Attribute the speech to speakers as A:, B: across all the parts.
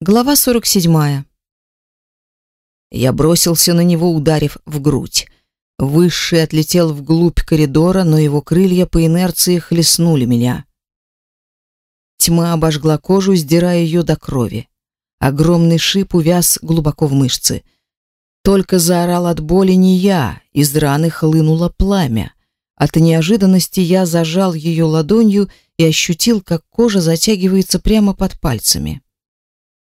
A: Глава 47. Я бросился на него, ударив в грудь. Высший отлетел вглубь коридора, но его крылья по инерции хлестнули меня. Тьма обожгла кожу, сдирая ее до крови. Огромный шип увяз глубоко в мышцы. Только заорал от боли не я, из раны хлынуло пламя. От неожиданности я зажал ее ладонью и ощутил, как кожа затягивается прямо под пальцами.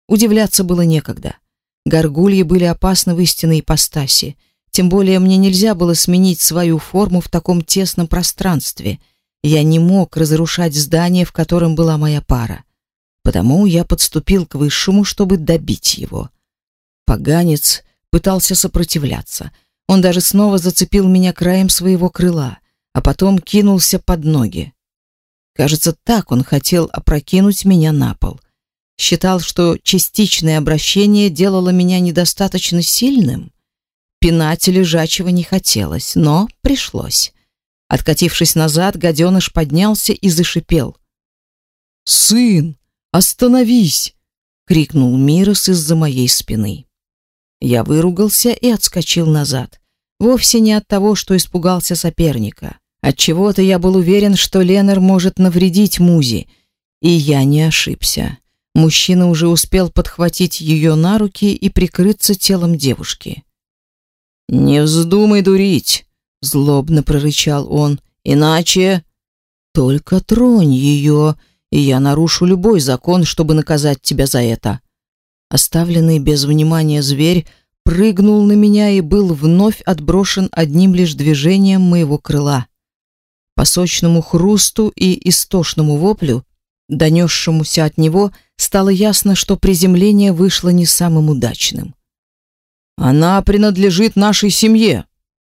A: Удивляться было некогда. Горгульи были опасны в истинной ипостаси. Тем более мне нельзя было сменить свою форму в таком тесном пространстве. Я не мог разрушать здание, в котором была моя пара. Потому я подступил к высшему, чтобы добить его. Поганец пытался сопротивляться. Он даже снова зацепил меня краем своего крыла, а потом кинулся под ноги. Кажется, так он хотел опрокинуть меня на пол. Считал, что частичное обращение делало меня недостаточно сильным. Пинать лежачего не хотелось, но пришлось. Откатившись назад, гаденыш поднялся и зашипел. «Сын, остановись!» — крикнул Мирос из-за моей спины. Я выругался и отскочил назад. Вовсе не от того, что испугался соперника. От чего то я был уверен, что Ленар может навредить Музе, и я не ошибся. Мужчина уже успел подхватить ее на руки и прикрыться телом девушки. «Не вздумай дурить!» — злобно прорычал он. «Иначе...» «Только тронь ее, и я нарушу любой закон, чтобы наказать тебя за это». Оставленный без внимания зверь прыгнул на меня и был вновь отброшен одним лишь движением моего крыла. По сочному хрусту и истошному воплю, донесшемуся от него, — стало ясно, что приземление вышло не самым удачным. «Она принадлежит нашей семье»,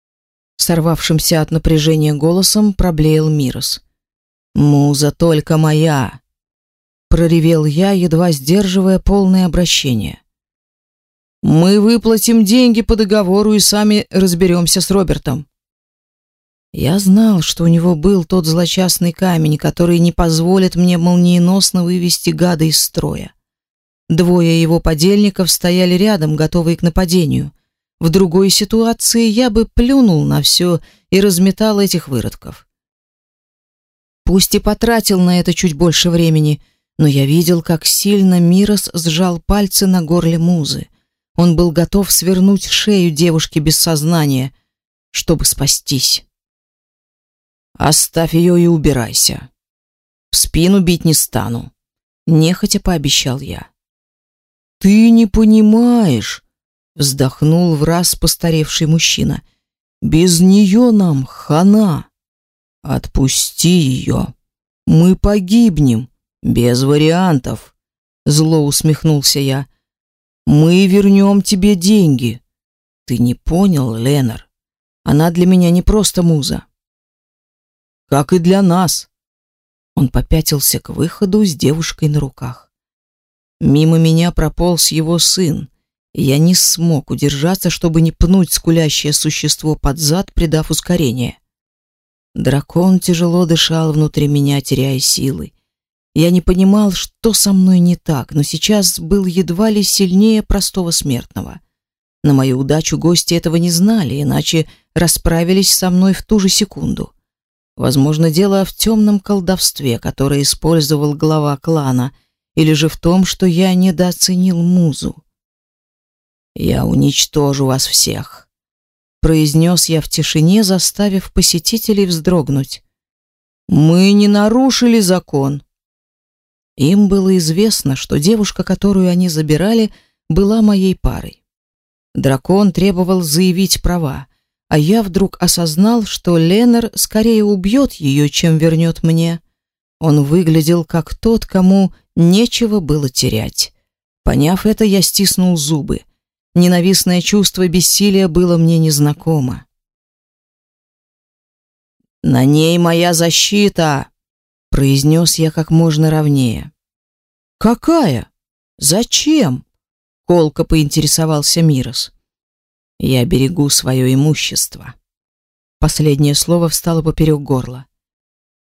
A: — сорвавшимся от напряжения голосом проблеял Мирос. «Муза только моя», — проревел я, едва сдерживая полное обращение. «Мы выплатим деньги по договору и сами разберемся с Робертом». Я знал, что у него был тот злочастный камень, который не позволит мне молниеносно вывести гада из строя. Двое его подельников стояли рядом, готовые к нападению. В другой ситуации я бы плюнул на все и разметал этих выродков. Пусть и потратил на это чуть больше времени, но я видел, как сильно Мирос сжал пальцы на горле Музы. Он был готов свернуть шею девушки без сознания, чтобы спастись. Оставь ее и убирайся. В спину бить не стану, нехотя пообещал я. Ты не понимаешь, вздохнул в раз постаревший мужчина. Без нее нам хана. Отпусти ее. Мы погибнем без вариантов. Зло усмехнулся я. Мы вернем тебе деньги. Ты не понял, Ленар? Она для меня не просто муза как и для нас. Он попятился к выходу с девушкой на руках. Мимо меня прополз его сын, и я не смог удержаться, чтобы не пнуть скулящее существо под зад, придав ускорение. Дракон тяжело дышал внутри меня, теряя силы. Я не понимал, что со мной не так, но сейчас был едва ли сильнее простого смертного. На мою удачу гости этого не знали, иначе расправились со мной в ту же секунду. Возможно, дело в темном колдовстве, которое использовал глава клана, или же в том, что я недооценил музу. «Я уничтожу вас всех», — произнес я в тишине, заставив посетителей вздрогнуть. «Мы не нарушили закон». Им было известно, что девушка, которую они забирали, была моей парой. Дракон требовал заявить права, а я вдруг осознал, что Ленар скорее убьет ее, чем вернет мне. Он выглядел как тот, кому нечего было терять. Поняв это, я стиснул зубы. Ненавистное чувство бессилия было мне незнакомо. «На ней моя защита!» — произнес я как можно ровнее. «Какая? Зачем?» — колко поинтересовался Мирос. Я берегу свое имущество. Последнее слово встало поперек горла.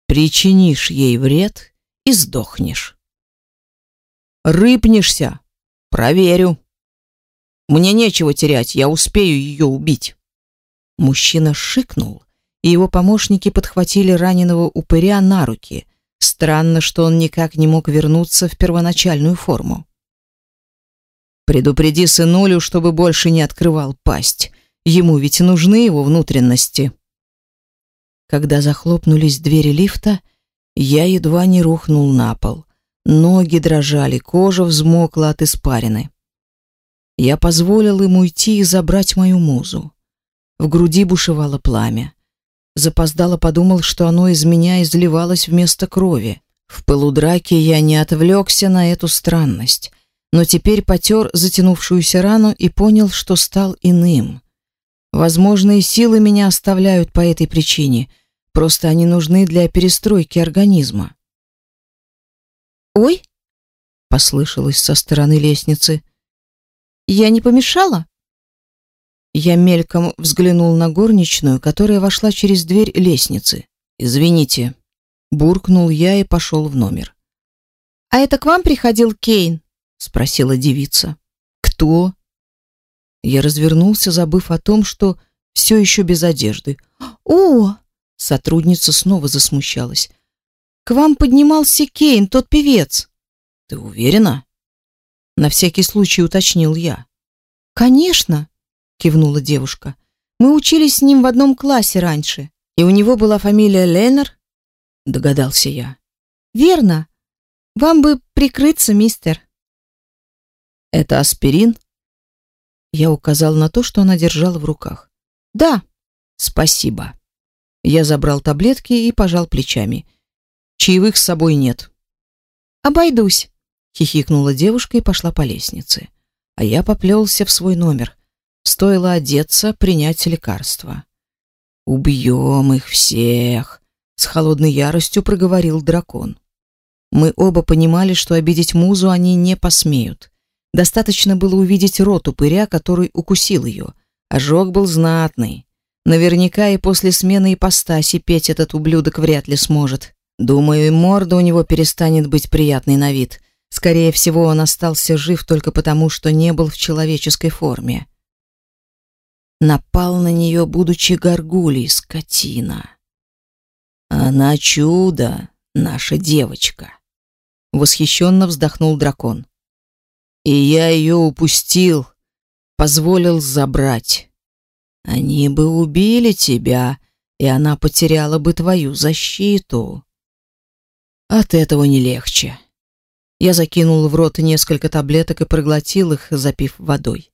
A: Причинишь ей вред и сдохнешь. Рыпнешься, Проверю. Мне нечего терять, я успею ее убить. Мужчина шикнул, и его помощники подхватили раненого упыря на руки. Странно, что он никак не мог вернуться в первоначальную форму. Предупреди сынулю, чтобы больше не открывал пасть. Ему ведь нужны его внутренности. Когда захлопнулись двери лифта, я едва не рухнул на пол. Ноги дрожали, кожа взмокла от испарины. Я позволил ему уйти и забрать мою музу. В груди бушевало пламя. Запоздало подумал, что оно из меня изливалось вместо крови. В пылу драки я не отвлекся на эту странность, но теперь потер затянувшуюся рану и понял, что стал иным. Возможные силы меня оставляют по этой причине, просто они нужны для перестройки организма.
B: «Ой!»
A: — послышалось со стороны лестницы.
B: «Я не помешала?»
A: Я мельком взглянул на горничную, которая вошла через дверь лестницы. «Извините», — буркнул я и пошел в номер.
B: «А это к вам приходил Кейн?»
A: — спросила девица. «Кто?» Я развернулся, забыв о том, что все еще без одежды.
B: «О!»
A: — сотрудница снова засмущалась.
B: «К вам поднимался Кейн, тот певец».
A: «Ты уверена?» На всякий случай уточнил я.
B: «Конечно!» кивнула девушка. Мы учились с ним в одном классе раньше, и у него была фамилия Леннер,
A: догадался я.
B: Верно. Вам бы прикрыться, мистер.
A: Это аспирин? Я указал на то, что она держала в руках.
B: Да.
A: Спасибо. Я забрал таблетки и пожал плечами. Чаевых с собой нет.
B: Обойдусь,
A: хихикнула девушка и пошла по лестнице. А я поплелся в свой номер. Стоило одеться, принять лекарство. «Убьем их всех!» — с холодной яростью проговорил дракон. Мы оба понимали, что обидеть Музу они не посмеют. Достаточно было увидеть рот упыря, который укусил ее. Ожог был знатный. Наверняка и после смены ипостаси петь этот ублюдок вряд ли сможет. Думаю, и морда у него перестанет быть приятной на вид. Скорее всего, он остался жив только потому, что не был в человеческой форме. Напал на нее, будучи горгулей, скотина. Она чудо, наша девочка. Восхищенно вздохнул дракон. И я ее упустил, позволил забрать. Они бы убили тебя, и она потеряла бы твою защиту. От этого не легче. Я закинул в рот несколько таблеток и проглотил их, запив водой.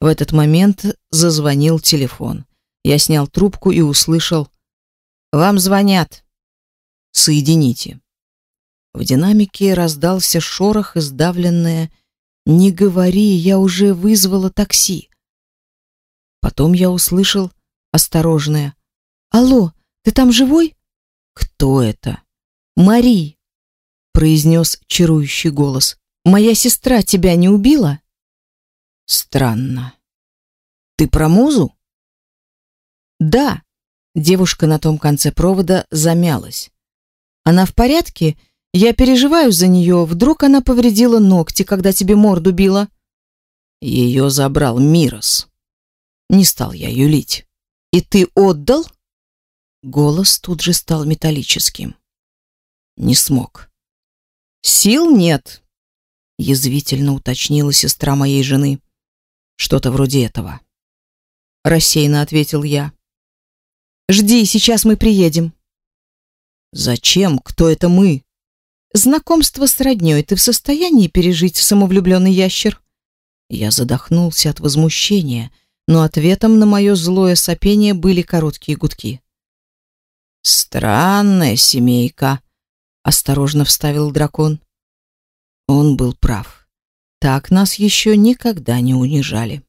A: В этот момент зазвонил телефон. Я снял трубку и услышал «Вам звонят». «Соедините». В динамике раздался шорох и сдавленное «Не говори, я уже вызвала такси». Потом я услышал осторожное «Алло, ты там живой?» «Кто это?» «Мари», — произнес чарующий голос. «Моя сестра тебя не убила?» Странно. Ты про музу? Да. Девушка на том конце провода замялась. Она в порядке? Я переживаю за нее. Вдруг она повредила ногти, когда тебе морду била? Ее забрал Мирос. Не стал я юлить. И ты отдал? Голос тут же стал металлическим. Не смог. Сил нет, язвительно уточнила сестра моей жены. Что-то вроде этого. Рассеянно ответил я. Жди, сейчас мы приедем. Зачем? Кто это мы? Знакомство с роднёй ты в состоянии пережить, самовлюбленный ящер? Я задохнулся от возмущения, но ответом на мое злое сопение были короткие гудки. Странная семейка, осторожно вставил дракон. Он был прав. Так нас еще никогда не унижали.